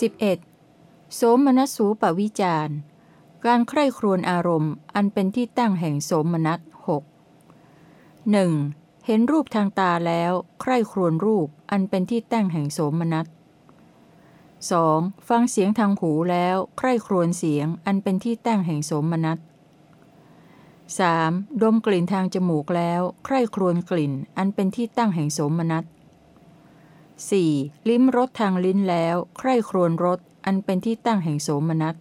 11. โสมนัสสูปวิจารการใคร่ครวญอารมณ์อันเป็นที่ตั้งแห่งโสมนัสหกหนึ่งเห็นรูปทางตาแล้ว ใคร่ครวญรูปอันเป็นที่ตั้งแห่งโสมนัส 2. ฟังเสียงทางหูแล้ว ใคร่ครวญเสียงอันเป็นที่ตั้งแห่งโสมนัส 3. ดมกลิ่นทางจมูกแล้ว ใคร่ครวญกลิ่นอันเป็นที่ตั้งแห่งโสมนัส 4. ลิ้มรสทางลิ้นแล้ว ใคร่ครวญรสอันเป็นที่ตั้งแห่งโสมนัส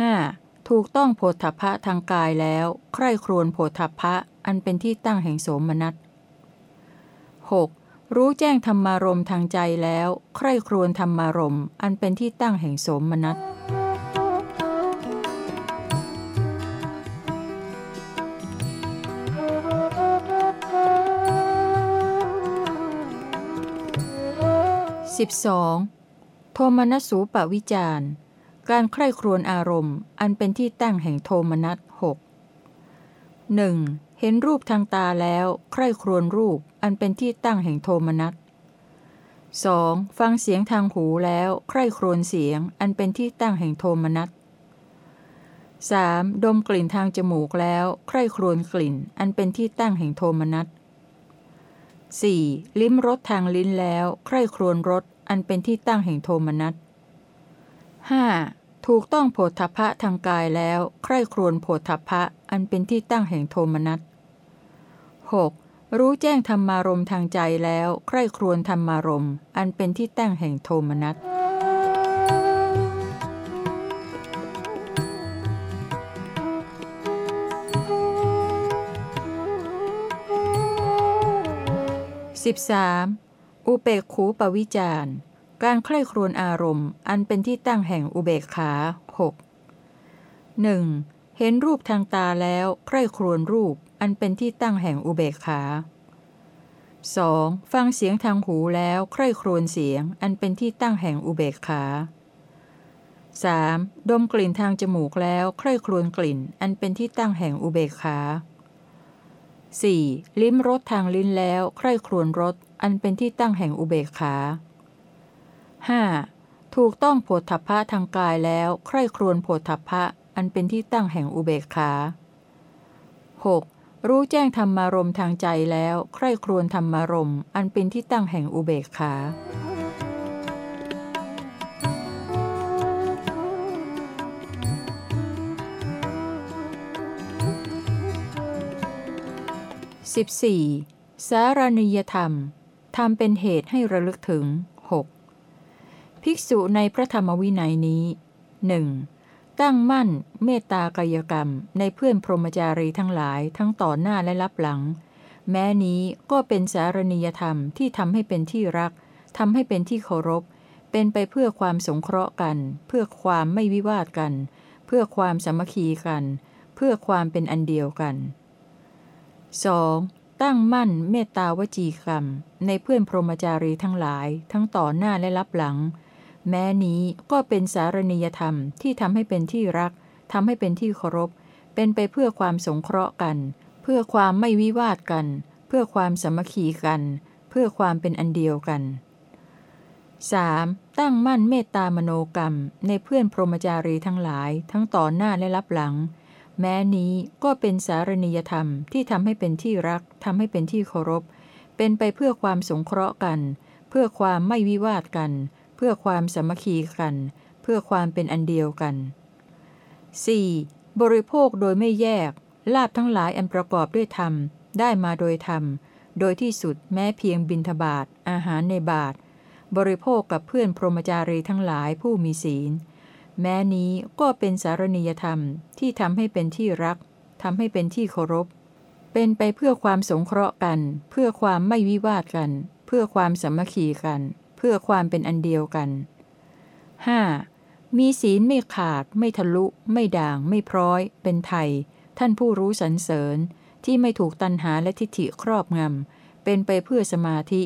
5. ถูกต้องโพธพะทางกายแล้ว ใคร่ครวญโพธพะอันเป็นที่ตั้งแห่งโสมนัส 6. รู้แจ้งธรรมารมทางใจแล้ว ใคร่ครวญธรรมารมอันเป็นที่ตั้งแห่งโสมนัส 12. โทมนัสสูปวิจารการใคร่ครวญอารมณ์ อันเป็นที่ตั้งแห่งโทมนัสหกหนึ่งเห็นรูปทางตาแล้ว ใคร่ครวญรูป อันเป็นที่ตั้งแห่งโทมนัส 2. ฟังเสียงทางหูแล้ว ใคร่ครวญเสียง อันเป็นที่ตั้งแห่งโทมนัส 3. ดมกลิ่นทางจมูกแล้ว ใคร่ครวญกลิ่น อันเป็นที่ตั้งแห่งโทมนัส 4. ลิ้มรสทางลิ้นแล้ว ใคร่ครวญรสอันเป็นที่ตั้งแห่งโทมนัส 5. ถูกต้องโผฏฐพะทางกายแล้ว ใคร่ครวญโผฏฐพะอันเป็นที่ตั้งแห่งโทมนัส 6. รู้แจ้งธรรมารมทางใจแล้ว ใคร่ครวญธรรมารมอันเป็นที่ตั้งแห่งโทมนัส 13. อุเปกขูปวิจารการใคร่ครวญอารมณ์ อันเป็นที่ตั้งแห่งอุเบกขาหกหนึ่งเห็นรูปทางตาแล้วใคร่ครวญรูป อันเป็นที่ตั้งแห่งอุเบกขา 2. ฟังเสียงทางหูแล้วใคร่ครวญเสียง อันเป็นที่ตั้งแห่งอุเบกขา 3. ดมกลิ่นทางจมูกแล้วใคร่ครวญกลิ่น อันเป็นที่ตั้งแห่งอุเบกขา 4. ลิ้มรสทางลิ้นแล้วใคร่ครวญรสอันเป็นที่ตั้งแห่งอุเบกขา 5. ถูกต้องโผฏฐัพพะทางกายแล้วใคร่ครวญโผฏฐัพพะอันเป็นที่ตั้งแห่งอุเบกขา 6. รู้แจ้งธรรมารมทางใจแล้วใคร่ครวญธรรมารมอันเป็นที่ตั้งแห่งอุเบกขา 14. สารณียธรรมทำเป็นเหตุให้ระลึกถึง 6. ภิกษุในพระธรรมวินัยนี้หนึ่งตั้งมั่นเมตตากายกรรมในเพื่อนพรหมจารีทั้งหลายทั้งต่อหน้าและรับหลัง แม้นี้ก็เป็นสารณียธรรมที่ทำให้เป็นที่รักทำให้เป็นที่เคารพ เป็นไปเพื่อความสงเคราะห์กัน เพื่อความไม่วิวาทกัน เพื่อความสามัคคีกัน เพื่อความเป็นอันเดียวกัน 2. ตั้งมั่นเมตตาวจีกรรม ในเพื่อนพรหมจารีทั้งหลาย ทั้งต่อหน้าและรับหลัง แม้นี้ก็เป็นสารณียธรรมที่ทำให้เป็นที่รักทำให้เป็นที่เคารพ เป็นไปเพื่อความสงเคราะห์กัน เพื่อความไม่วิวาทกัน เพื่อความสมัคคีกัน เพื่อความเป็นอันเดียวกัน 3. ตั้งมั่นเมตตามโนกรรม ในเพื่อนพรหมจารีทั้งหลาย ทั้งต่อหน้าและรับหลัง แม้นี้ก็เป็นสารณียธรรมที่ทำให้เป็นที่รักทำให้เป็นที่เคารพ เป็นไปเพื่อความสงเคราะห์กัน เพื่อความไม่วิวาทกัน เพื่อความสมัคคีกัน เพื่อความเป็นอันเดียวกัน 4. บริโภคโดยไม่แยก ลาบทั้งหลายอันประกอบด้วยธรรม ได้มาโดยธรรม โดยที่สุดแม้เพียงบินทบาทอาหารในบาท บริโภคกับเพื่อนพรหมจารีทั้งหลายผู้มีศีล แม้นี้ก็เป็นสารณียธรรมที่ทำให้เป็นที่รักทำให้เป็นที่เคารพ เป็นไปเพื่อความสงเคราะห์กัน เพื่อความไม่วิวาทกัน เพื่อความสามัคคีกัน เพื่อความเป็นอันเดียวกัน 5. มีศีลไม่ขาด ไม่ทะลุ ไม่ด่าง ไม่พร้อย เป็นไทย ท่านผู้รู้สรรเสริญ ที่ไม่ถูกตันหาและทิฏฐิครอบงำ เป็นไปเพื่อสมาธิ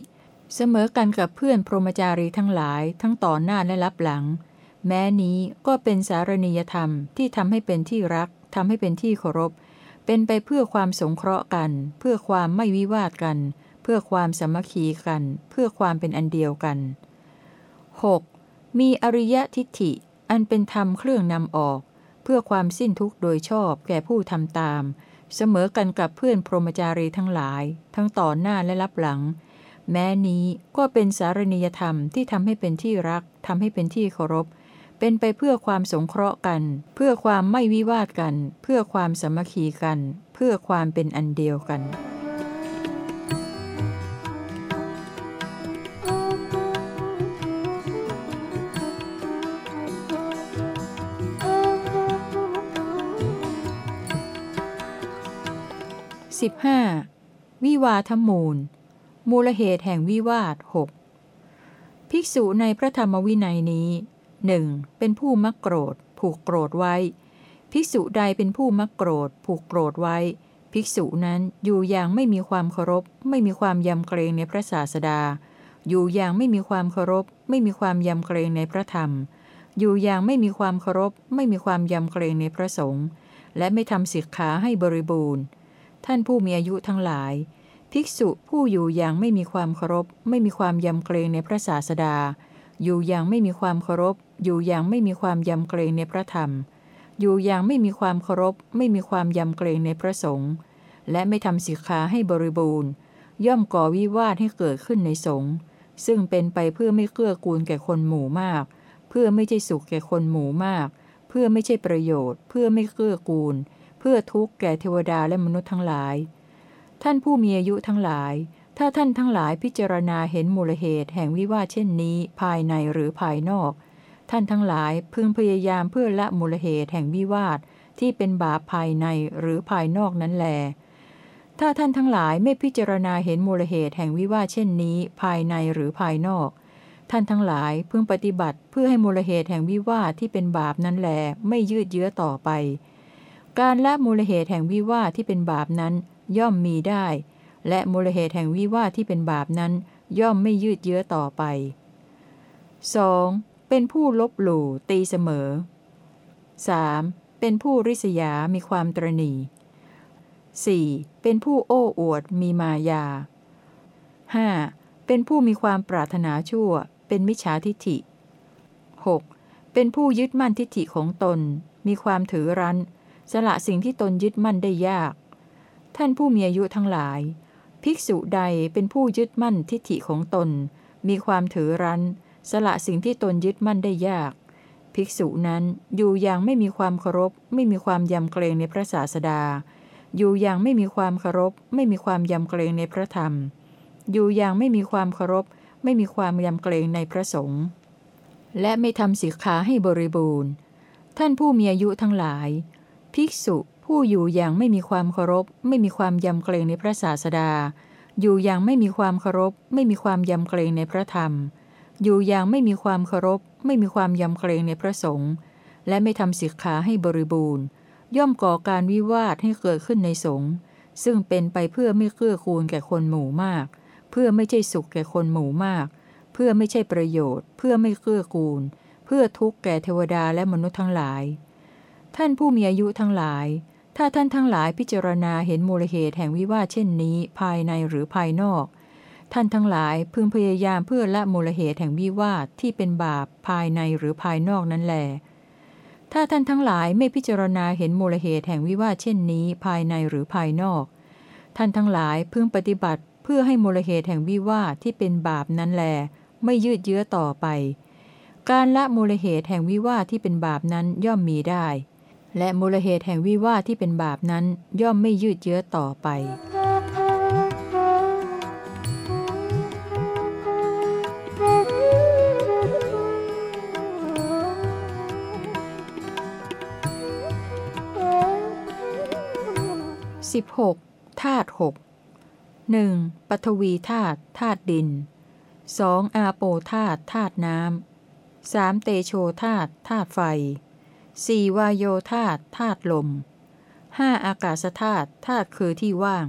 เสมอกันกับเพื่อนพรหมจารีทั้งหลาย ทั้งต่อหน้าและรับหลัง แม้นี้ก็เป็นสารณียธรรมที่ทำให้เป็นที่รักทำให้เป็นที่เคารพ เป็นไปเพื่อความสงเคราะห์กัน เพื่อความไม่วิวาทกัน เพื่อความสมัคคีกัน เพื่อความเป็นอันเดียวกัน 6. มีอริยทิฏฐิ อันเป็นธรรมเครื่องนำออก เพื่อความสิ้นทุกข์โดยชอบแก่ผู้ทำตาม เสมอกันกับเพื่อนพรหมจารีทั้งหลาย ทั้งต่อหน้าและรับหลัง แม้นี้ก็เป็นสารณียธรรมที่ทำให้เป็นที่รักทำให้เป็นที่เคารพ เป็นไปเพื่อความสงเคราะห์กัน เพื่อความไม่วิวาทกัน เพื่อความสมัคคีกัน เพื่อความเป็นอันเดียวกัน 15. วิวาทมูล มูลเหตุแห่งวิวาทหกภิกษุในพระธรรมวินัยนี้ หนึ่งเป็นผู้มักโกรธ ผูกโกรธไว้ ภิกษุใดเป็นผู้มักโกรธ ผูกโกรธไว้ ภิกษุนั้นอยู่อย่างไม่มีความเคารพ ไม่มีความยำเกรงในพระศาสดา อยู่อย่างไม่มีความเคารพ ไม่มีความยำเกรงในพระธรรม อยู่อย่างไม่มีความเคารพ ไม่มีความยำเกรงในพระสงฆ์และไม่ทำสิกขาให้บริบูรณ์ ท่านผู้มีอายุทั้งหลาย ภิกษุผู้อยู่อย่างไม่มีความเคารพ ไม่มีความยำเกรงในพระศาสดาอยู่อย่างไม่มีความเคารพ อยู่อย่างไม่มีความยำเกรงในพระธรรม อยู่อย่างไม่มีความเคารพ ไม่มีความยำเกรงในพระสงฆ์และไม่ทำสิกขาให้บริบูรณ์ ย่อมก่อวิวาทให้เกิดขึ้นในสงฆ์ซึ่งเป็นไปเพื่อไม่เกื้อกูลแก่คนหมู่มาก เพื่อไม่ใช่สุขแก่คนหมู่มาก เพื่อไม่ใช่ประโยชน์ เพื่อไม่เกื้อกูล เพื่อทุกข์แก่เทวดาและมนุษย์ทั้งหลาย ท่านผู้มีอายุทั้งหลาย ถ้าท่านทั้งหลายพิจารณาเห็นมูลเหตุแห่งวิวาทเช่นนี้ ภายในหรือภายนอก ท่านทั้งหลายพึงพยายามเพื่อละมูลเหตุแห่งวิวาทที่เป็นบาปภายในหรือภายนอกนั้นแล ถ้าท่านทั้งหลายไม่พิจารณาเห็นมูลเหตุแห่งวิวาทเช่นนี้ ภายในหรือภายนอก ท่านทั้งหลายพึงปฏิบัติเพื่อให้มูลเหตุแห่งวิวาทที่เป็นบาปนั้นแล ไม่ยืดเยื้อต่อไป การละมูลเหตุแห่งวิวาทที่เป็นบาปนั้นย่อมมีได้ และมูลเหตุแห่งวิวาทที่เป็นบาปนั้น ย่อมไม่ยืดเยื้อต่อไป 2. เป็นผู้ลบหลู่ตีเสมอ 3. เป็นผู้ริษยา มีความตรณี 4. เป็นผู้โอ้อวด มีมายา 5. เป็นผู้มีความปรารถนาชั่ว เป็นมิจฉาทิฐิ 6. เป็นผู้ยึดมั่นทิฐิของตน มีความถือรั้น สละสิ่งที่ตนยึดมั่นได้ยาก ท่านผู้มีอายุทั้งหลาย ภิกษุใดเป็นผู้ยึดมั่นทิฏฐิของตน มีความถือรั้น สละสิ่งที่ตนยึดมั่นได้ยาก ภิกษุนั้นอยู่อย่างไม่มีความเคารพ ไม่มีความยำเกรงในพระศาสดา อยู่อย่างไม่มีความเคารพ ไม่มีความยำเกรงในพระธรรม อยู่อย่างไม่มีความเคารพ ไม่มีความยำเกรงในพระสงฆ์และไม่ทำสิกขาให้บริบูรณ์ ท่านผู้มีอายุทั้งหลาย ภิกษุผู้อยู่อย่างไม่มีความเคารพ ไม่มีความยำเกรงในพระศาสดา อยู่อย่างไม่มีความเคารพ ไม่มีความยำเกรงในพระธรรม อยู่อย่างไม่มีความเคารพ ไม่มีความยำเกรงในพระสงฆ์และไม่ทำสิกขาให้บริบูรณ์ ย่อมก่อการวิวาทให้เกิดขึ้นในสงฆ์ซึ่งเป็นไปเพื่อไม่เกื้อกูลแก่คนหมู่มาก เพื่อไม่ใช่สุขแก่คนหมู่มาก เพื่อไม่ใช่ประโยชน์ เพื่อไม่เกื้อกูล เพื่อทุกข์แก่เทวดาและมนุษย์ทั้งหลาย ท่านผู้มีอายุทั้งหลาย ถ้าท่านทั้งหลายพิจารณาเห็นมูลเหตุแห่งวิวาทเช่นนี้ ภายในหรือภายนอก ท่านทั้งหลายพึงพยายามเพื่อละมูลเหตุแห่งวิวาทที่เป็นบาปภายในหรือภายนอกนั้นแหลถ้าท่านทั้งหลายไม่พิจารณาเห็นมูลเหตุแห่งวิวาทเช่นนี้ภายในหรือภายนอก ท่านทั้งหลายพึงปฏิบัติเพื่อให้มูลเหตุแห่งวิวาทที่เป็นบาปนั้นแล ไม่ยืดเยื้อต่อไป การละมูลเหตุแห่งวิวาทที่เป็นบาปนั้นย่อมมีได้ และมูลเหตุแห่งวิวาทที่เป็นบาปนั้นย่อมไม่ยืดเยื้อต่อไป 16. ธาตุหกหนึ่งปฐวีธาตุธาตุดิน 2. อาโปธาตุธาตุน้ำ 3. เตโชธาตุธาตุไฟสี่วายโยธาตุธาตุลมห้าอากาศธาตุธาตุคือที่ว่าง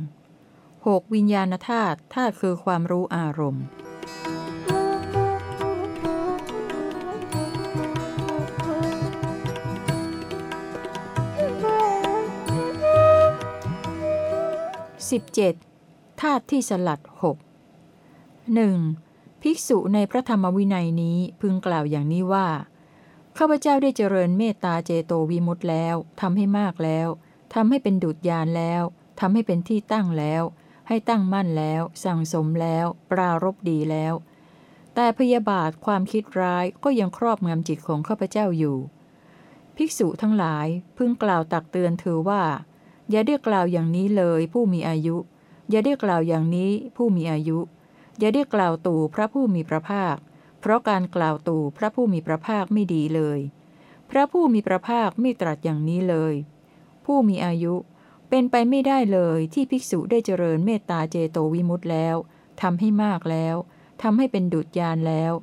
หกวิญญาณธาตุธาตุคือความรู้อารมณ์ สิบเจ็ดธาตุที่สลัดหกหนึ่งภิกษุในพระธรรมวินัยนี้พึงกล่าวอย่างนี้ว่า ข้าพเจ้าได้เจริญเมตตาเจโตวิมุตต์แล้วทำให้มากแล้วทำให้เป็นดุจยานแล้วทำให้เป็นที่ตั้งแล้ว ให้ตั้งมั่นแล้ว สั่งสมแล้ว ปรารบดีแล้ว แต่พยาบาทความคิดร้ายก็ยังครอบงำจิตของข้าพเจ้าอยู่ ภิกษุทั้งหลายพึงกล่าวตักเตือนเธอว่า อย่าได้กล่าวอย่างนี้เลย ผู้มีอายุ อย่าได้กล่าวอย่างนี้ ผู้มีอายุ อย่าได้กล่าวตู่พระผู้มีพระภาค เพราะการกล่าวตู่พระผู้มีพระภาคไม่ดีเลย พระผู้มีพระภาคไม่ตรัสอย่างนี้เลย ผู้มีอายุ เป็นไปไม่ได้เลยที่ภิกษุได้เจริญเมตตาเจโตวิมุตต์แล้วทำให้มากแล้วทำให้เป็นดุจยานแล้ว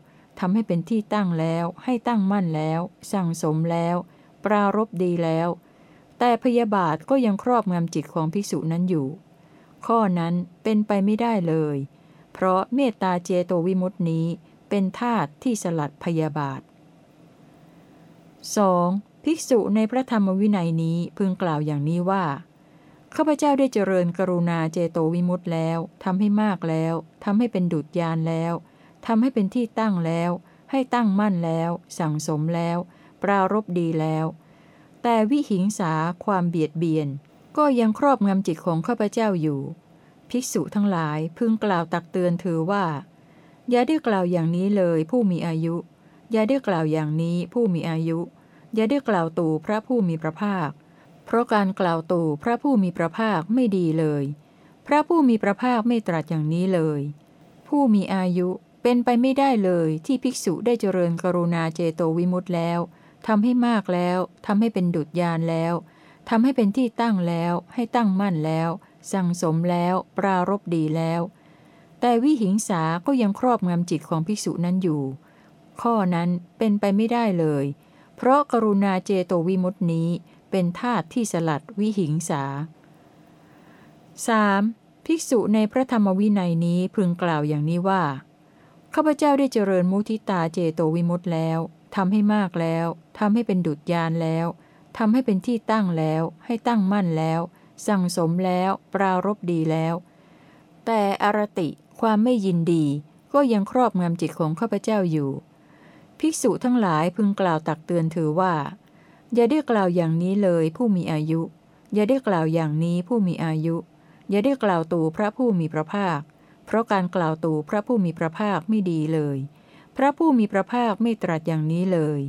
ทำให้เป็นที่ตั้งแล้ว ให้ตั้งมั่นแล้ว สั่งสมแล้ว ปรารบดีแล้ว แต่พยาบาทก็ยังครอบงำจิตของภิกษุนั้นอยู่ ข้อนั้นเป็นไปไม่ได้เลย เพราะเมตตาเจโตวิมุตตินี้เป็นธาตุที่สลัดพยาบาท 2. ภิกษุในพระธรรมวินัยนี้พึงกล่าวอย่างนี้ว่าข้าพเจ้าได้เจริญกรุณาเจโตวิมุตต์แล้วทำให้มากแล้วทำให้เป็นดุจยานแล้วทำให้เป็นที่ตั้งแล้ว ให้ตั้งมั่นแล้ว สั่งสมแล้ว ปรารบดีแล้ว แต่วิหิงสาความเบียดเบียน ก็ยังครอบงำจิตของข้าพเจ้าอยู่ ภิกษุทั้งหลายพึงกล่าวตักเตือนเธอว่า อย่าได้กล่าวอย่างนี้เลยผู้มีอายุ อย่าได้กล่าวอย่างนี้ผู้มีอายุ อย่าได้กล่าวตู่พระผู้มีพระภาค เพราะการกล่าวตู่พระผู้มีพระภาคไม่ดีเลย พระผู้มีพระภาคไม่ตรัสอย่างนี้เลย ผู้มีอายุเป็นไปไม่ได้เลยที่ภิกษุได้เจริญกรุณาเจโตวิมุตต์แล้ว ทำให้มากแล้ว ทำให้เป็นดุจยานแล้วทำให้เป็นที่ตั้งแล้ว ให้ตั้งมั่นแล้ว สั่งสมแล้ว ปรารบดีแล้ว แต่วิหิงสาก็ยังครอบงำจิตของภิกษุนั้นอยู่ ข้อนั้นเป็นไปไม่ได้เลย เพราะกรุณาเจโตวิมุตตินี้เป็นธาตุที่สลัดวิหิงสา 3. ภิกษุในพระธรรมวินัยนี้พึงกล่าวอย่างนี้ว่า ข้าพเจ้าได้เจริญมุทิตาเจโตวิมุตต์แล้ว ทำให้มากแล้วทำให้เป็นดุจยานแล้วทำให้เป็นที่ตั้งแล้ว ให้ตั้งมั่นแล้ว สั่งสมแล้ว ปรารบดีแล้ว แต่อรติความไม่ยินดี ก็ยังครอบงำจิตของข้าพเจ้าอยู่ ภิกษุทั้งหลายพึงกล่าวตักเตือนถือว่า อย่าได้กล่าวอย่างนี้เลยผู้มีอายุ อย่าได้กล่าวอย่างนี้ผู้มีอายุ อย่าได้กล่าวตู่พระผู้มีพระภาค เพราะการกล่าวตู่พระผู้มีพระภาคไม่ดีเลย ระผู้มีพระภาคไม่ตรัสอย่างนี้เลย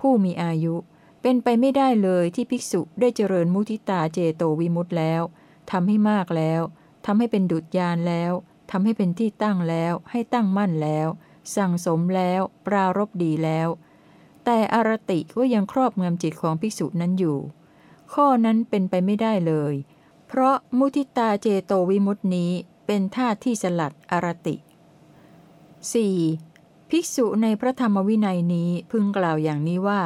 ผู้มีอายุเป็นไปไม่ได้เลยที่ภิกษุได้เจริญมุทิตาเจโตวิมุตต์แล้วทำให้มากแล้วทำให้เป็นดุจยานแล้วทำให้เป็นที่ตั้งแล้ว ให้ตั้งมั่นแล้ว สั่งสมแล้ว ปรารบดีแล้ว แต่อารติก็ยังครอบงำจิตของภิกษุนั้นอยู่ ข้อนั้นเป็นไปไม่ได้เลย เพราะมุทิตาเจโตวิมุตตินี้เป็นท่าที่สลัดอารติ 4. ภิกษุในพระธรรมวินัยนี้พึงกล่าวอย่างนี้ว่า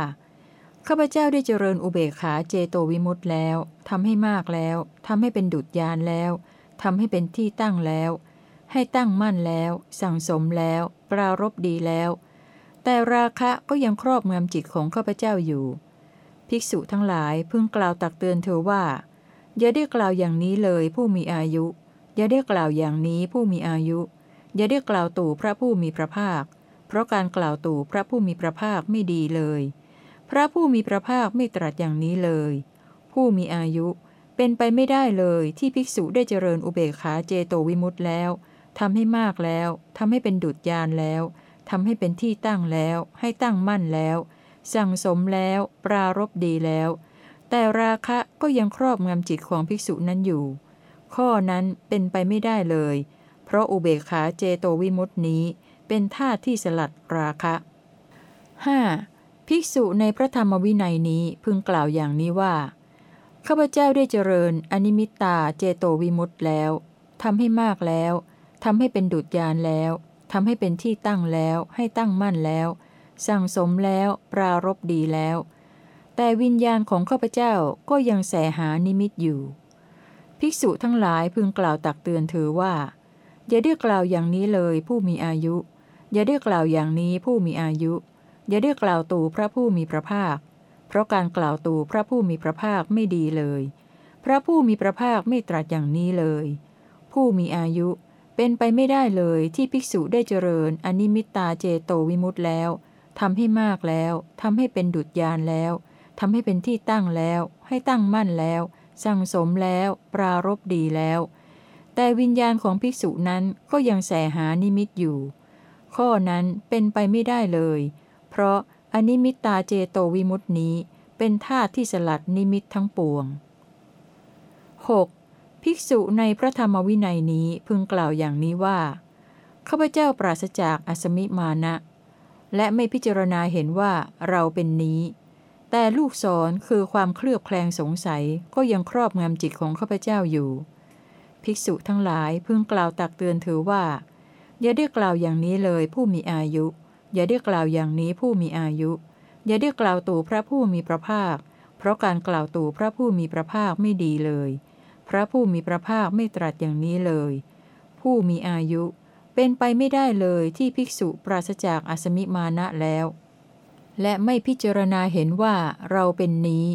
ข้าพเจ้าได้เจริญอุเบกขาเจโตวิมุตต์แล้วทำให้มากแล้วทำให้เป็นดุจยานแล้วทำให้เป็นที่ตั้งแล้ว ให้ตั้งมั่นแล้ว สั่งสมแล้ว ปรารบดีแล้ว แต่ราคะก็ยังครอบงำจิตของข้าพเจ้าอยู่ ภิกษุทั้งหลายพึงกล่าวตักเตือนเธอว่า อย่าได้กล่าวอย่างนี้เลยผู้มีอายุ อย่าได้กล่าวอย่างนี้ผู้มีอายุ อย่าได้กล่าวตู่พระผู้มีพระภาค ราะการกล่าวตู่พระผู้มีพระภาคไม่ดีเลย พระผู้มีพระภาคไม่ตรัสอย่างนี้เลย ผู้มีอายุเป็นไปไม่ได้เลยที่ภิกษุได้เจริญอุเบกขาเจโตวิมุตต์แล้วทำให้มากแล้วทำให้เป็นดุจยานแล้วทำให้เป็นที่ตั้งแล้ว ให้ตั้งมั่นแล้ว สั่งสมแล้ว ปรารบดีแล้ว แต่ราคะก็ยังครอบงำจิตของภิกษุนั้นอยู่ ข้อนั้นเป็นไปไม่ได้เลย เพราะอุเบกขาเจโตวิมุตตินี้ เป็นท่าที่สลัดราคะ 5. ภิกษุในพระธรรมวินัยนี้พึงกล่าวอย่างนี้ว่าข้าพเจ้าได้เจริญอนิมิตตาเจโตวิมุตต์แล้วทำให้มากแล้วทำให้เป็นดุจยานแล้วทำให้เป็นที่ตั้งแล้ว ให้ตั้งมั่นแล้ว สั่งสมแล้ว ปรารบดีแล้ว แต่วิญญาณของข้าพเจ้าก็ยังแสหานิมิตอยู่ ภิกษุทั้งหลายพึงกล่าวตักเตือนเธอว่า อย่าได้กล่าวอย่างนี้เลยผู้มีอายุ อย่าได้กล่าวอย่างนี้ผู้มีอายุ อย่าได้กล่าวตู่พระผู้มีพระภาค เพราะการกล่าวตู่พระผู้มีพระภาคไม่ดีเลย พระผู้มีพระภาคไม่ตรัสอย่างนี้เลย ผู้มีอายุเป็นไปไม่ได้เลยที่ภิกษุได้เจริญอนิมิตตาเจโตวิมุตติแล้วทำให้มากแล้วทำให้เป็นดุจยานแล้วทำให้เป็นที่ตั้งแล้ว ให้ตั้งมั่นแล้ว สั่งสมแล้ว ปรารบดีแล้ว แต่วิญญาณของภิกษุนั้นก็ยังแส่หานิมิตอยู่ ข้อนั้นเป็นไปไม่ได้เลย เพราะอนิมิตตาเจโตวิมุตตินี้เป็นธาตุที่สลัดนิมิตทั้งปวง 6. ภิกษุในพระธรรมวินัยนี้พึงกล่าวอย่างนี้ว่าข้าพเจ้าปราศจากอสมิมานะ และไม่พิจารณาเห็นว่าเราเป็นนี้ แต่ลูกศรคือความเคลือบแคลงสงสัยก็ยังครอบงำจิตของข้าพเจ้าอยู่ ภิกษุทั้งหลายพึงกล่าวตักเตือนถือว่า อย่าได้กล่าวอย่างนี้เลยผู้มีอายุ อย่าได้กล่าวอย่างนี้ผู้มีอายุ อย่าได้กล่าวตู่พระผู้มีพระภาค เพราะการกล่าวตู่พระผู้มีพระภาคไม่ดีเลย พระผู้มีพระภาคไม่ตรัสอย่างนี้เลย ผู้มีอายุ เป็นไปไม่ได้เลยที่ภิกษุปราศจากอสมิมานะแล้ว และไม่พิจารณาเห็นว่าเราเป็นนี้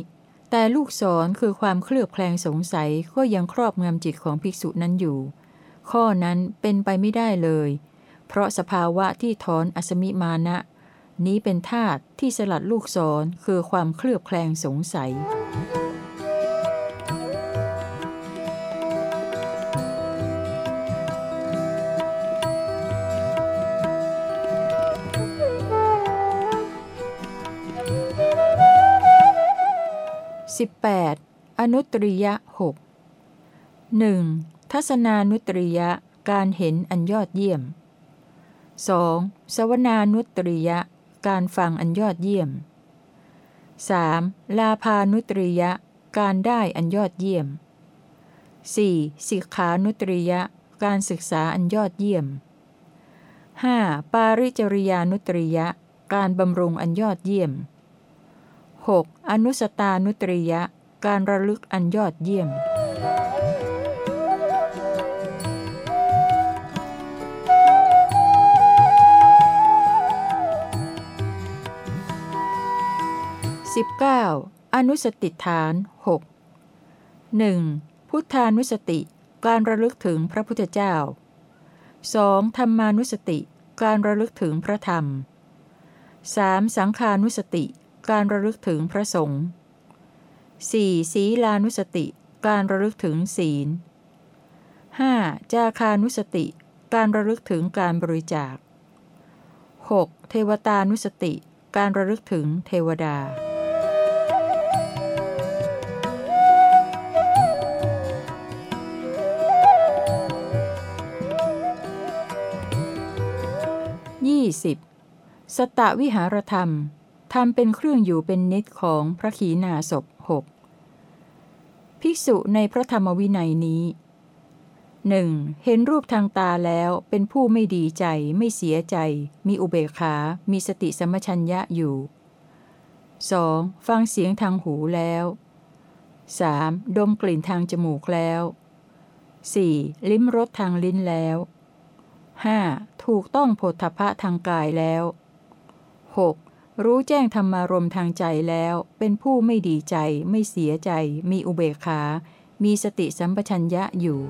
แต่ลูกศรคือความเคลือบแคลงสงสัยก็ยังครอบงำจิตของภิกษุนั้นอยู่ ข้อนั้นเป็นไปไม่ได้เลย เพราะสภาวะที่ถอนอสมิมานะ นี้เป็นธาตุที่สลัดลูกศรคือความเคลือบแคลงสงสัย 18. อนุตริยะหกหนึ่ง ทัศนานุตริยะการเห็นอันยอดเยี่ยม 2. สวนานุตริยะการฟังอันยอดเยี่ยม 3. ลาพานุตริยะการได้อันยอดเยี่ยม 4. สิกขานุตริยะการศึกษาอันยอดเยี่ยม 5. ปาริจริยานุตริยะการบำรุงอันยอดเยี่ยม 6. อนุสตานุตริยะการระลึกอันยอดเยี่ยม 19. อนุสติฐาน 6 1. พุทธานุสติ การระลึกถึงพระพุทธเจ้า 2. ธรรมานุสติ การระลึกถึงพระธรรม 3. สังขานุสติ การระลึกถึงพระสงฆ์ 4. ศีลานุสติ การระลึกถึงศีล 5. จาคานุสติ การระลึกถึงการบริจาค 6. เทวตานุสติ การระลึกถึงเทวดา 20. สตะวิหารธรรมทำเป็นเครื่องอยู่เป็นนิดของพระขีณาสพหกภิกษุในพระธรรมวินัยนี้หนึ่งเห็นรูปทางตาแล้วเป็นผู้ไม่ดีใจ ไม่เสียใจ มีอุเบกขา มีสติสมชัญญะอยู่ 2. ฟังเสียงทางหูแล้ว 3. ดมกลิ่นทางจมูกแล้ว 4. ลิ้มรสทางลิ้นแล้ว 5. ถูกต้องโผฏฐพะทางกายแล้ว 6. รู้แจ้งธรรมารมทางใจแล้ว เป็นผู้ไม่ดีใจ ไม่เสียใจ มีอุเบกขา มีสติสัมปชัญญะอยู่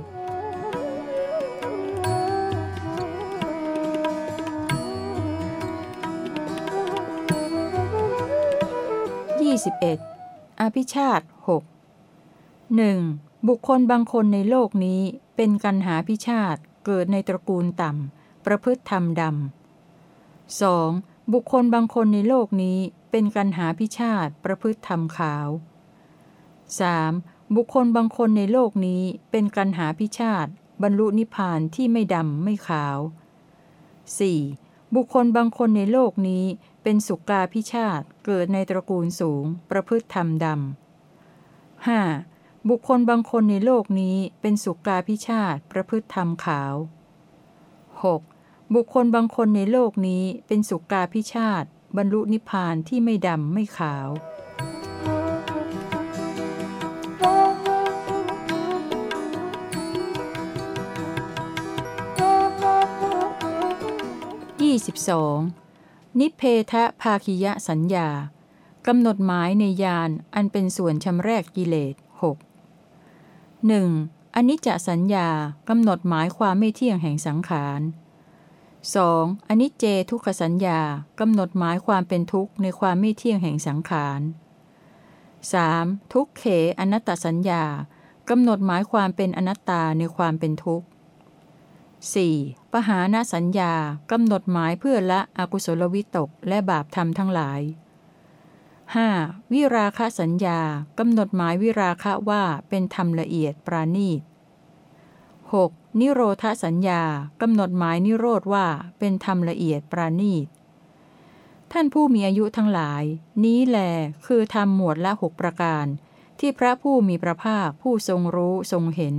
21. อภิชาติหกหนึ่งบุคคลบางคนในโลกนี้เป็นกันหาพิชาติ เกิดในตระกูลต่ำ ประพฤติธรรมดำ 2. บุคคลบางคนในโลกนี้เป็นกันหาพิชาติประพฤติธรรมขาว 3. บุคคลบางคนในโลกนี้เป็นกันหาพิชาติบรรลุนิพพานที่ไม่ดำไม่ขาว 4. บุคคลบางคนในโลกนี้เป็นสุกาพิชาติเกิดในตระกูลสูง ประพฤติธรรมดำ 5. บุคคลบางคนในโลกนี้เป็นสุกาพิชาติประพฤติธรรมขาว 6. บุคคลบางคนในโลกนี้เป็นสุกาพิชาติบรรลุนิพพานที่ไม่ดำไม่ขาว 22. นิเพทะภาคิยะสัญญากำหนดหมายในยานอันเป็นส่วนชำแรกกิเลส 6. 1. อนิจจสัญญากำหนดหมายความไม่เที่ยงแห่งสังขาร 2. อนิจเจทุกขสัญญากำหนดหมายความเป็นทุกข์ในความไม่เที่ยงแห่งสังขาร 3. ทุกเขอนัตตสัญญากำหนดหมายความเป็นอนัตตาในความเป็นทุกข์ 4. ปหาณสัญญากำหนดหมายเพื่อละอกุศลวิตกและบาปธรรมทั้งหลาย 5. วิราคะสัญญากำหนดหมายวิราคะว่าเป็นธรรมละเอียดปราณีต 6. นิโรธสัญญากำหนดหมายนิโรธว่าเป็นธรรมละเอียดปราณีต ท่านผู้มีอายุทั้งหลาย นี้แลคือธรรมหมวดละหกประการ ที่พระผู้มีพระภาคผู้ทรงรู้ทรงเห็น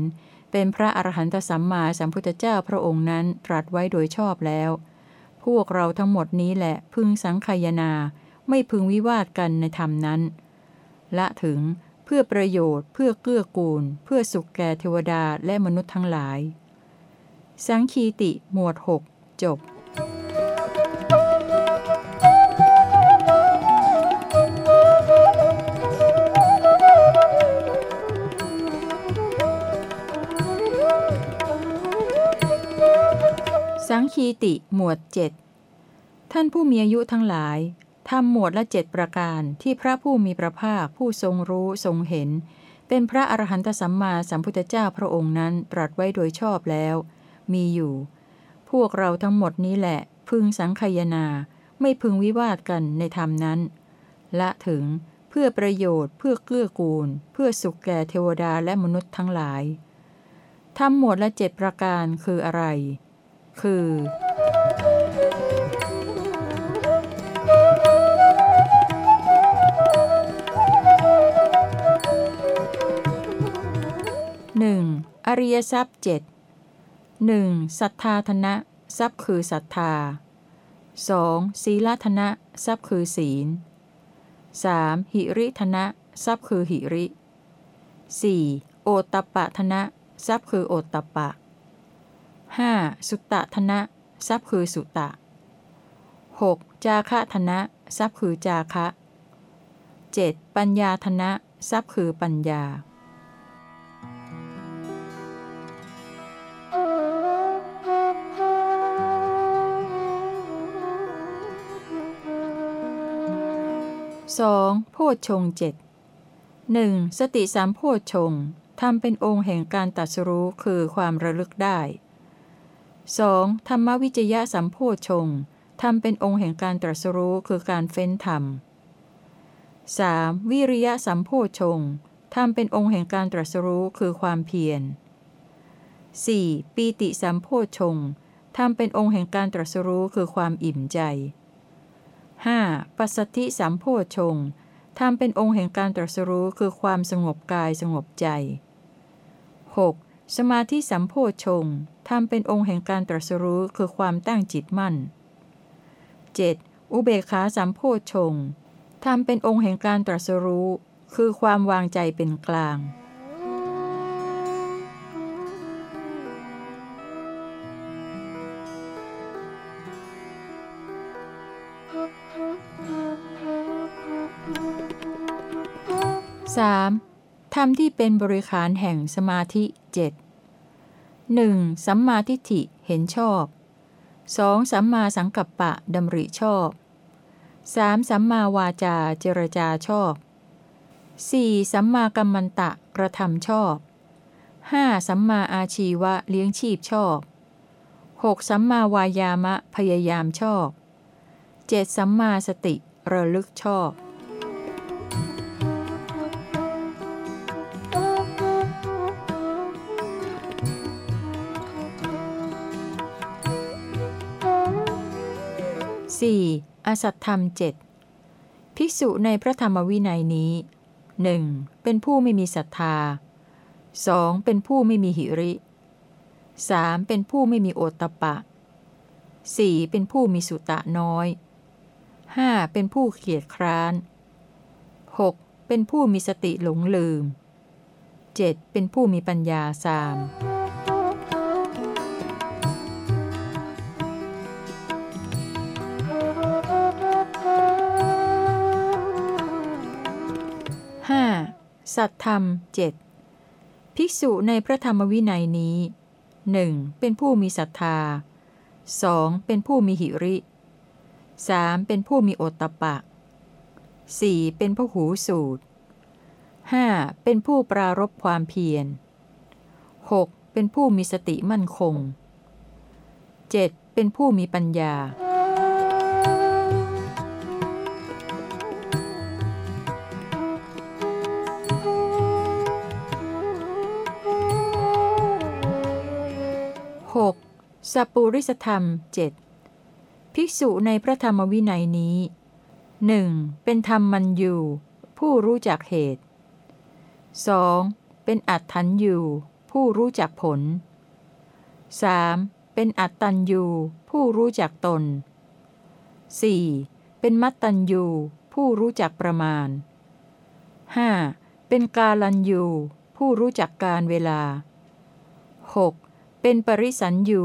เป็นพระอรหันตสัมมาสัมพุทธเจ้าพระองค์นั้นตรัสไว้โดยชอบแล้ว พวกเราทั้งหมดนี้แหละพึงสังคายนา ไม่พึงวิวาทกันในธรรมนั้น ละถึงเพื่อประโยชน์ เพื่อเกื้อกูล เพื่อสุขแก่เทวดาและมนุษย์ทั้งหลาย สังคีติหมวด 6 จบสังคีติหมวด 7 ท่านผู้มีอายุทั้งหลาย ทำหมวดละเจ็ดประการที่พระผู้มีพระภาคผู้ทรงรู้ทรงเห็น เป็นพระอรหันตสัมมาสัมพุทธเจ้าพระองค์นั้นตรัสไว้โดยชอบแล้ว มีอยู่ พวกเราทั้งหมดนี้แหละ พึงสังคายนา ไม่พึงวิวาทกันในธรรมนั้น ละถึงเพื่อประโยชน์เพื่อเกื้อกูล เพื่อสุขแก่เทวดาและมนุษย์ทั้งหลายทำหมวดละเจ็ดประการคืออะไร คือ 1. อริยทรัพย์เจ็ดหนึ่งศรัทธาธนะทรัพย์คือศรัทธา 2. ศีลธนะทรัพย์คือศีล 3. หิริธนะทรัพย์คือหิริ 4. โอตตปะธนะทรัพย์คือโอตตปะ 5. สุตตะธนะทรัพย์คือสุตตะ 6. จาคะธนะทรัพย์คือจาคะ 7. ปัญญาธนะทรัพย์คือปัญญา 2. โพชฌงเจ็ดหนึ่งสติสามโพชฌงทำเป็นองค์แห่งการตัดสรู้คือความระลึกได้ 2. ธรรมวิจยะสัมโพชฌงทำเป็นองค์แห่งการตรัสรู้คือการเฟ้นธรรม 3. วิริยะสัมโพชงทำเป็นองค์แห่งการตรัสรู้คือความเพียร 4. ปีติสัมโพชงทำเป็นองค์แห่งการตรัสรู้คือความอิ่มใจ 5. ปัสสัทธิสัมโพชงทำเป็นองค์แห่งการตรัสรู้คือความสงบกายสงบใจ 6. สมาธิสัมโพชงทำเป็นองค์แห่งการตรัสรู้คือความตั้งจิตมั่น 7. อุเบกขาสัมโพชงทำเป็นองค์แห่งการตรัสรู้ คือความวางใจเป็นกลาง 3. ธรรมที่เป็นบริขารแห่งสมาธิเจ็ดหนึ่งสัมมาทิฏฐิเห็นชอบ 2. สัมมาสังกัปปะดำริชอบ 3. สัมมาวาจาเจรจาชอบ 4. สัมมากัมมันตะกระทำชอบ 5. สัมมาอาชีวะเลี้ยงชีพชอบ 6. สัมมาวายามะพยายามชอบ 7. สัมมาสติระลึกชอบ 4. อสัตธรรมเจ็ดภิกษุในพระธรรมวินัยนี้หนึ่งเป็นผู้ไม่มีศรัทธา 2. เป็นผู้ไม่มีหิริ 3. เป็นผู้ไม่มีโอตตปะ 4. เป็นผู้มีสุตะน้อย 5. เป็นผู้เกียจคร้าน 6. เป็นผู้มีสติหลงลืม 7. เป็นผู้มีปัญญาสาม สัตธรรมเจ็ดภิกษุในพระธรรมวินัยนี้หนึ่งเป็นผู้มีศรัทธา 2. เป็นผู้มีหิริ 3. เป็นผู้มีโอตตะปะ 4. เป็นผู้หูสูตร 5. เป็นผู้ปรารบความเพียร 6. เป็นผู้มีสติมั่นคง 7. เป็นผู้มีปัญญา สัปุริสธรรมเจ็ดภิกษุในพระธรรมวินัยนี้หนึ่งเป็นธรรมมันยูผู้รู้จักเหตุ 2. เป็นอัตถันยูผู้รู้จักผล 3. เป็นอัตตันยูผู้รู้จักตน 4. เป็นมัตตันยูผู้รู้จักประมาณ 5. เป็นกาลันยูผู้รู้จักการเวลา 6. เป็นปริสันยู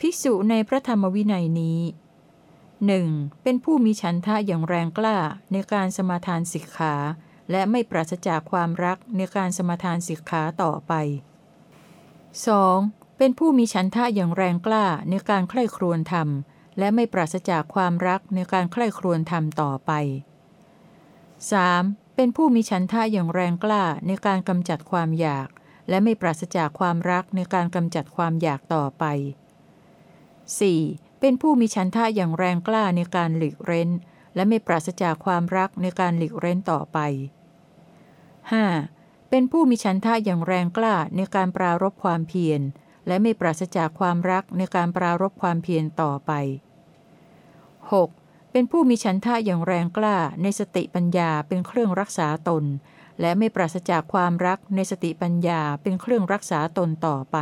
ภิกษุในพระธรรมวินัยนี้หนึ่งเป็นผู้มีฉันทะอย่างแรงกล้าในการสมาทานสิกขา และไม่ปราศจากความรักในการสมาทานสิกขาต่อไป 2. เป็นผู้มีฉันทะอย่างแรงกล้าในการใคร่ครวญธรรม และไม่ปราศจากความรักในการใคร่ครวญธรรมต่อไป 3. เป็นผู้มีฉันทะอย่างแรงกล้าในการกำจัดความอยาก และไม่ปราศจากความรักในการกำจัดความอยากต่อไป 4. เป็นผู้มีฉันทะอย่างแรงกล้าในการหลีกเร้น และไม่ปราศจากความรักในการหลีกเร้นต่อไป 5. เป็นผู้มีฉันทะอย่างแรงกล้าในการปรารบความเพียร และไม่ปราศจากความรักในการปรารบความเพียรต่อไป 6. เป็นผู้มีฉันทะอย่างแรงกล้าในสติปัญญาเป็นเครื่องรักษาตน และไม่ปราศจากความรักในสติปัญญาเป็นเครื่องรักษาตนต่อไป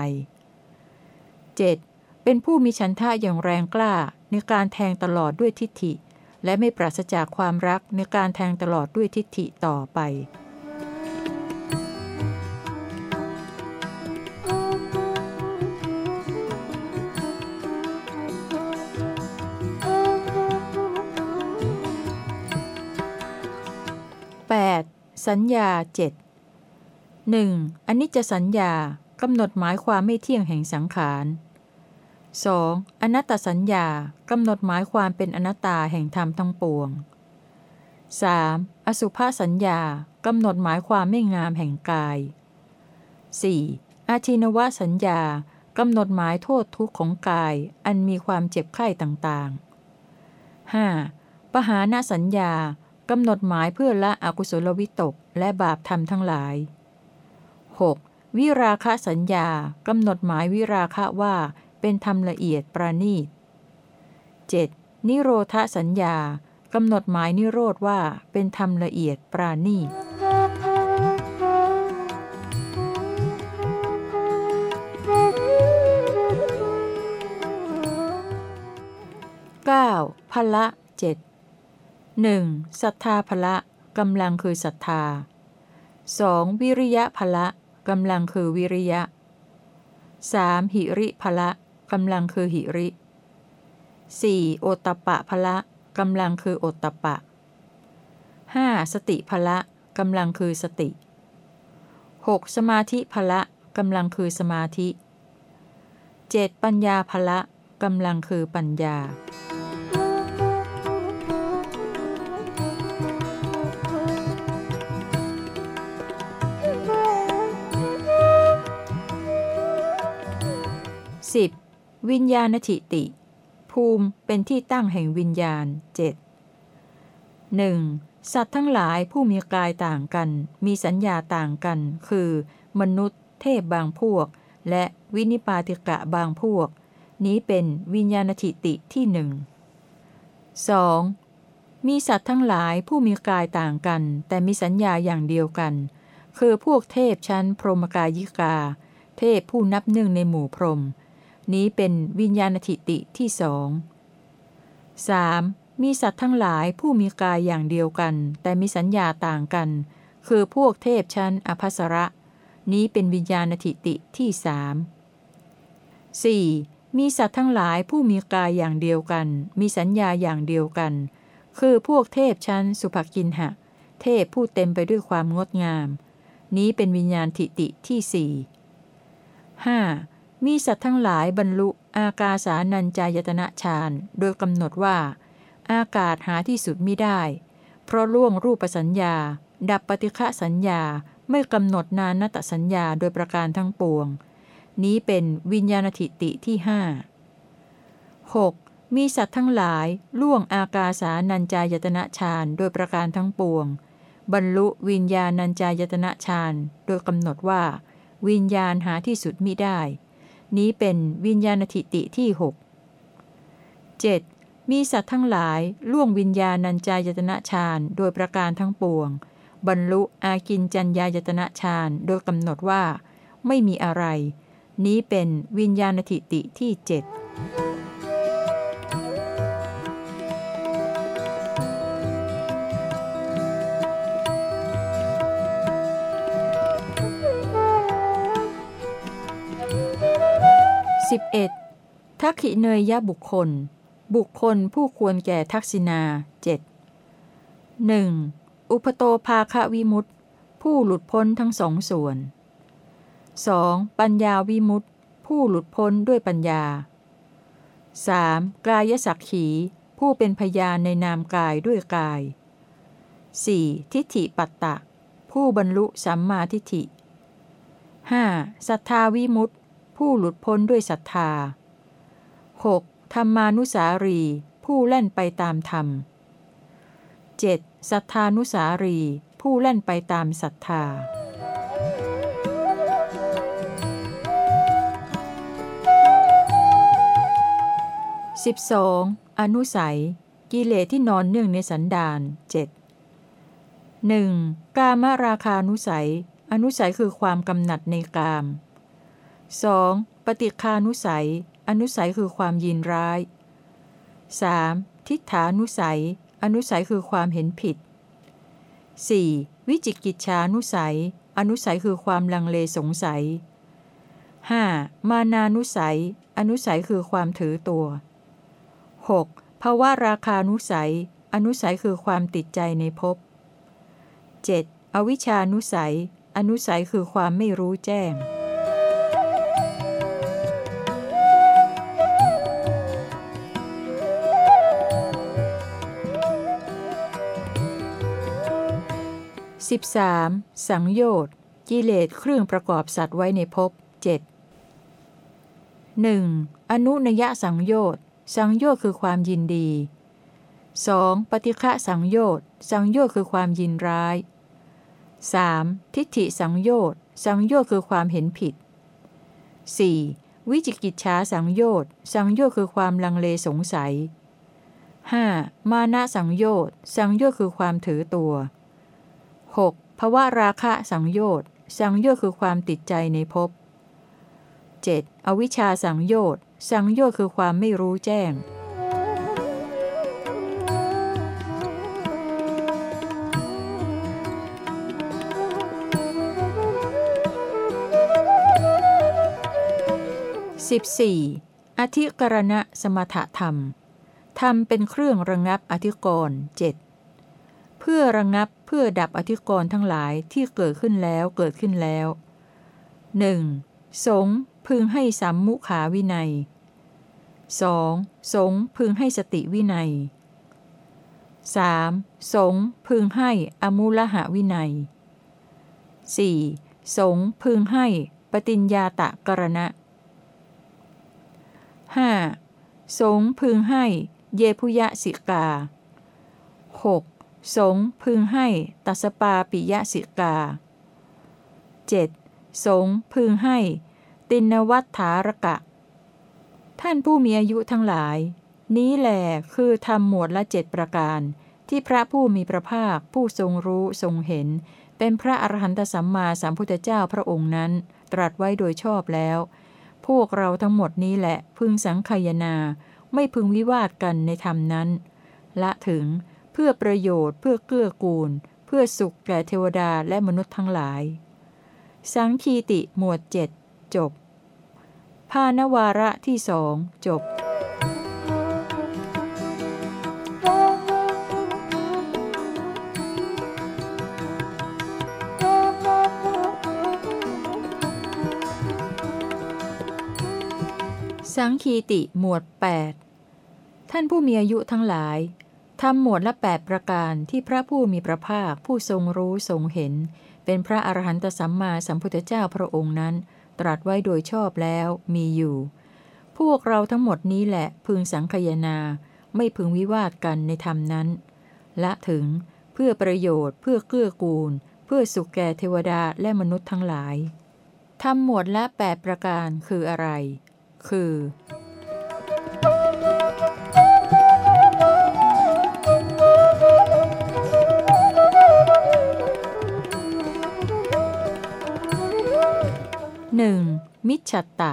7. เป็นผู้มีฉันทะอย่างแรงกล้าในการแทงตลอดด้วยทิฏฐิ และไม่ปราศจากความรักในการแทงตลอดด้วยทิฏฐิต่อไป 8. สัญญาเจ็ดหนึ่งอนิจจสัญญากำหนดหมายความไม่เที่ยงแห่งสังขาร 2. อนัตตสัญญากำหนดหมายความเป็นอนัตตาแห่งธรรมทั้งปวง 3. อสุภาสัญญากำหนดหมายความไม่งามแห่งกาย 4. อาทินวสัญญากำหนดหมายโทษทุกข์ของกาย อันมีความเจ็บไข้ต่างๆ 5. ปหาณสัญญากำหนดหมายเพื่อละอกุศลวิตกและบาปธรรมทั้งหลาย 6. วิราคะสัญญากำหนดหมายวิราคะว่า เป็นธรรมละเอียดประณีต 7. นิโรธสัญญากำหนดหมายนิโรธว่าเป็นธรรมละเอียดปราณีต 9. พละเจ็ดหนึ่งศรัทธาพละกำลังคือศรัทธา 2. วิริยะพละกำลังคือวิริยะ 3. หิริพละ กำลังคือหิริ 4. โอตตะปะพละกำลังคือโอตตะปะ 5. สติพละกำลังคือสติ 6. สมาธิพละกำลังคือสมาธิ 7. ปัญญาพละกำลังคือปัญญา 10. วิญญาณทิติ ภูมิเป็นที่ตั้งแห่งวิญญาณเจ็ดหนึ่งสัตว์ทั้งหลายผู้มีกายต่างกัน มีสัญญาต่างกัน คือ มนุษย์ เทพบางพวก และวินิปาติกะบางพวก นี้เป็นวิญญาณทิติที่หนึ่งสองมีสัตว์ทั้งหลายผู้มีกายต่างกัน แต่มีสัญญาอย่างเดียวกัน คือพวกเทพชั้นพรหมกายิกา เทพผู้นับหนึ่งในหมู่พรหม นี้เป็นวิญญาณทิติที่สอง 3. มีสัตว์ทั้งหลายผู้มีกายอย่างเดียวกัน แต่มีสัญญาต่างกัน คือพวกเทพชั้นอภัสระ นี้เป็นวิญญาณทิติที่สาม 4. มีสัตว์ทั้งหลายผู้มีกายอย่างเดียวกัน มีสัญญาอย่างเดียวกัน คือพวกเทพชั้นสุภกินหะ เทพผู้เต็มไปด้วยความงดงาม นี้เป็นวิญญาณทิติที่สี่ 5. มีสัตว์ทั้งหลายบรรลุอากาสานัญจายตนะฌานโดยกำหนดว่า อากาศหาที่สุดม่ได้ เพราะล่วงรูปสัญญา ดับปฏิฆะสัญญาไม่กำหนดนานตสัญญาโดยประการทั้งปวง นี้เป็นวิญญาณทิติที่ห้า 6. มีสัตว์ทั้งหลายล่วงอากาสานัญจายตนะฌานโดยประการทั้งปวง บรรลุวิญญาณัญจายตนะฌานโดยกำหนดว่า วิญญาณหาที่สุดมิได้ นี้เป็นวิญญาณทิติที่หก 7. มีสัตว์ทั้งหลายล่วงวิญญาณัญจายตนะฌานโดยประการทั้งปวง บรรลุอากินจัญญายตนะฌานโดยกำหนดว่า ไม่มีอะไร นี้เป็นวิญญาณทิติที่เจ็ด 11. ทักขิเนยยะบุคคล บุคคลผู้ควรแก่ทักษิณาเจ็ดหนึ่งอุปโตภาควิมุตติผู้หลุดพ้นทั้งสองส่วน 2. ปัญญาวิมุตติผู้หลุดพ้นด้วยปัญญา 3. กายสักขี ผู้เป็นพยานในนามกายด้วยกาย 4. ทิฏฐิปัตตะ ผู้บรรลุสัมมาทิฏฐิ 5. สัทธาวิมุตติ ผู้หลุดพ้นด้วยศรัทธา 6. ธรรมานุสารี ผู้แล่นไปตามธรรม 7. สัทธานุสารี ผู้แล่นไปตามศรัทธา 12. อนุสัย กิเลสที่นอนเนื่องในสันดานเจ็ดหนึ่งกามราคานุสัย อนุสัยคือความกำหนัดในกาม 2. ปฏิคานุสัย อนุสัยคือความยินร้าย 3. ทิฏฐานุสัย อนุสัยคือความเห็นผิด 4. วิจิกิจฉานุสัย อนุสัยคือความลังเลสงสัย 5. มานานุสัย อนุสัยคือความถือตัว 6. ภาวะราคานุสัย อนุสัยคือความติดใจในภพ 7. อวิชานุสัย อนุสัยคือความไม่รู้แจ้ง 13. สังโยชน์กิเลสเครื่องประกอบสัตว์ไว้ในภพเจ็ดหนึ่งอนุนยสังโยชน์สังโยชน์คือความยินดี 2. ปฏิฆะสังโยชน์สังโยชน์คือความยินร้าย 3. ทิฏฐิสังโยชน์สังโยชน์คือความเห็นผิด 4. วิจิกิจฉาสังโยชน์สังโยชน์คือความลังเลสงสัย 5. มานะสังโยชน์สังโยชน์คือความถือตัว 6. ภวะราคะสังโยชน์สังโยชน์คือความติดใจในภพ 7. อวิชชาสังโยชน์สังโยชน์คือความไม่รู้แจ้ง 14. อธิกรณะสมถธรรม ธรรมเป็นเครื่องระงับอธิกรณ์เจ็ดเพื่อระงับ พื่อดับอธิกรณ์ทั้งหลายที่เกิดขึ้นแล้วเกิดขึ้นแล้วหนึ่งสงพึงให้สัมมุขาวินัย 2. สงพึงให้สติวินัย 3. สงพึงให้อมูลหะวินัย 4. สงพึงให้ปฏิญญาตะกรณะ 5. สงพึงให้เยพุยะสิกา 6. สงพึงให้ตัสปาปิยะสิกา 7. สงพึงให้ ตินวัฏฐารกะ ท่านผู้มีอายุทั้งหลาย นี้แหลคือทำหมวดละเจ็ดประการ ที่พระผู้มีพระภาคผู้ทรงรู้ทรงเห็น เป็นพระอรหันตสัมมาสัมพุทธเจ้าพระองค์นั้น ตรัสไว้โดยชอบแล้ว พวกเราทั้งหมดนี้แหละพึงสังคายนา ไม่พึงวิวาทกันในธรรมนั้น ละถึง เพื่อประโยชน์ เพื่อเกื้อกูล เพื่อสุขแก่เทวดาและมนุษย์ทั้งหลาย สังคีติหมวดเจ็ดจบพานวาระที่สองจบสังคีติหมวด 8 ท่านผู้มีอายุทั้งหลาย ทำหมวดละแปดประการที่พระผู้มีพระภาคผู้ทรงรู้ทรงเห็น เป็นพระอรหันตสัมมาสัมพุทธเจ้าพระองค์นั้น ตรัสไว้โดยชอบแล้วมีอยู่ พวกเราทั้งหมดนี้แหละพึงสังคยนา ไม่พึงวิวาทกันในธรรมนั้น ละถึงเพื่อประโยชน์ เพื่อเกื้อกูล เพื่อสุขแก่เทวดาและมนุษย์ทั้งหลายทำหมวดละแปดประการคืออะไร คือ 1. มิจฉัตะ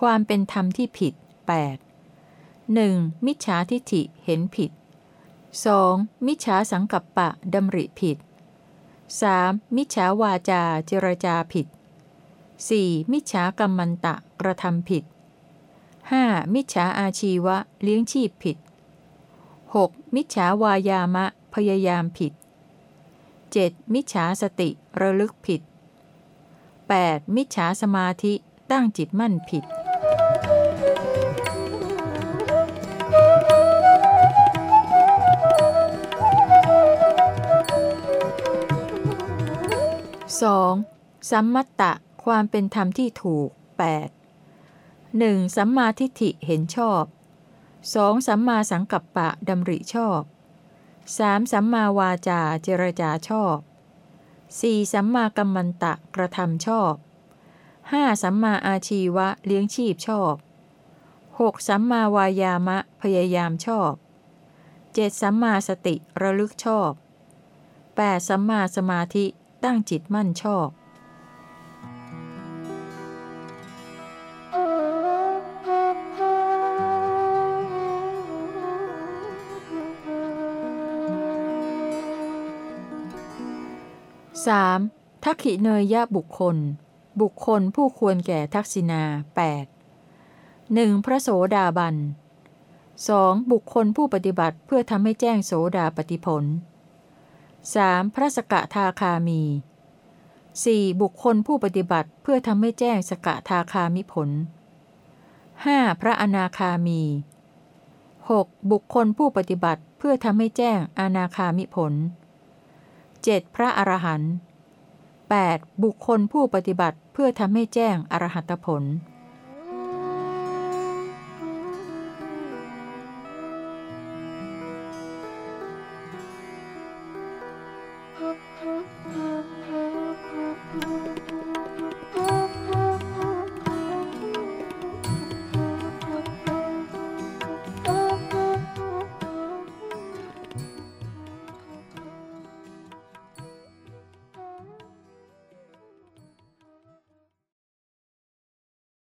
ความเป็นธรรมที่ผิด 8. 1. มิจฉาทิฏฐิเห็นผิด 2. มิจฉาสังกัปปะดำริผิด 3. มิจฉาวาจาเจรจาผิด 4. มิจฉากรรมันตะกระทำผิด 5. มิจฉาอาชีวะเลี้ยงชีพผิด 6. มิจฉาวายามะพยายามผิด 7. มิจฉาสติระลึกผิด 8. มิจฉาสมาธิตั้งจิตมั่นผิด 2. สัมมัตตะความเป็นธรรมที่ถูก 8. 1. สัมมาทิฏฐิเห็นชอบ 2. สัมมาสังกัปปะดำริชอบ 3. สัมมาวาจาเจรจาชอบ 4. สัมมากัมมันตะกระทำชอบ 5. สัมมาอาชีวะเลี้ยงชีพชอบ 6. สัมมาวายามะพยายามชอบ 7. สัมมาสติระลึกชอบ 8. สัมมาสมาธิตั้งจิตมั่นชอบ 3. ทักขิเนยยะบุคคล บุคคลผู้ควรแก่ทักษิณา 8. 1. พระโสดาบัน 2. บุคคลผู้ปฏิบัติเพื่อทำให้แจ้งโสดาปฏิผล 3. พระสกทาคามี 4. บุคคลผู้ปฏิบัติเพื่อทำให้แจ้งสกทาคามิผล 5. พระอนาคามี 6. บุคคลผู้ปฏิบัติเพื่อทำให้แจ้งอนาคามิผล 7. พระอรหันต์ 8. บุคคลผู้ปฏิบัติเพื่อทำให้แจ้งอรหัตผล